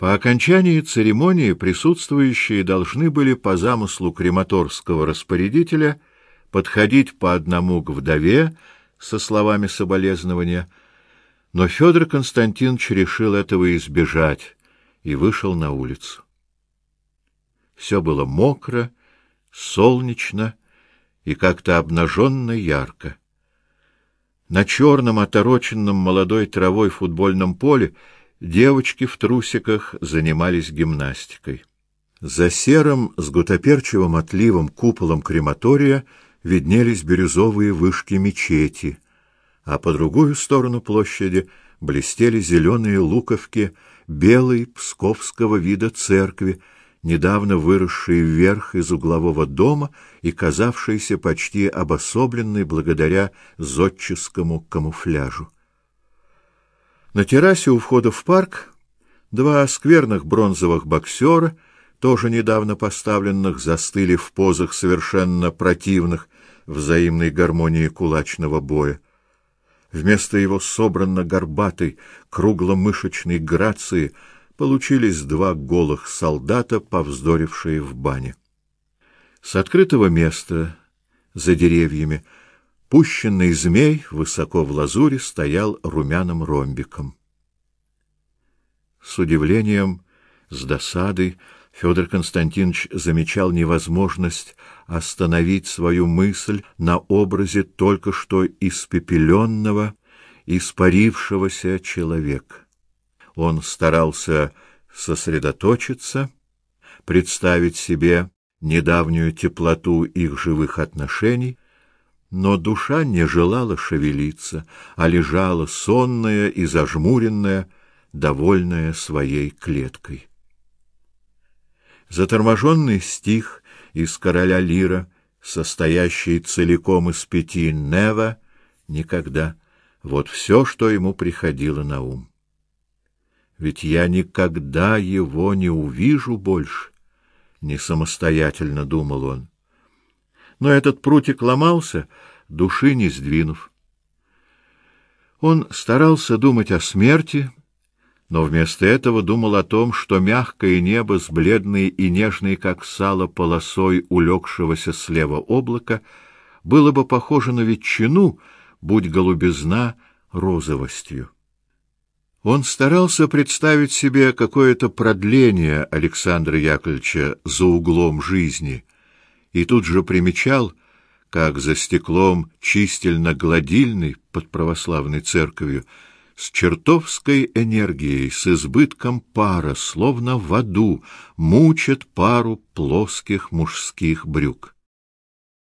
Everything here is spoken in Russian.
По окончании церемонии присутствующие должны были по замыслу крематорского распорядителя подходить по одному к вдове со словами соболезнования, но Федор Константинович решил этого избежать и вышел на улицу. Все было мокро, солнечно и как-то обнаженно ярко. На черном, отороченном молодой травой футбольном поле девочки в трусиках занимались гимнастикой. За серым с гутоперчевым отливом куполом крематория виднелись бирюзовые вышки мечети, а по другую сторону площади блестели зеленые луковки белой псковского вида церкви, недавно выросшей вверх из углового дома и казавшейся почти обособленной благодаря зодческому камуфляжу. На террасе у входа в парк два скверных бронзовых боксера, тоже недавно поставленных, застыли в позах совершенно противных взаимной гармонии кулачного боя. Вместо его собранно горбатой, кругломышечной грации получились два голых солдата, повздорившие в бане. С открытого места за деревьями Пущенный змей высоко в лазуре стоял румяным ромбиком. С удивлением, с досадой Федор Константинович замечал невозможность остановить свою мысль на образе только что испепеленного, испарившегося человека. Он старался сосредоточиться, представить себе недавнюю теплоту их живых отношений, но душа не желала шевелиться, а лежала сонная и зажмуренная, довольная своей клеткой. Заторможенный стих из короля Лира, состоящий целиком из пяти нева, никогда, вот все, что ему приходило на ум. Ведь я никогда его не увижу больше, не самостоятельно думал он но этот прутик ломался, души не сдвинув. Он старался думать о смерти, но вместо этого думал о том, что мягкое небо с бледной и нежной, как сало, полосой улегшегося слева облака было бы похоже на ветчину, будь голубизна розовостью. Он старался представить себе какое-то продление Александра Яковлевича за углом жизни — и тут же примечал, как за стеклом чистильно-гладильный под православной церковью с чертовской энергией, с избытком пара, словно в аду, мучат пару плоских мужских брюк.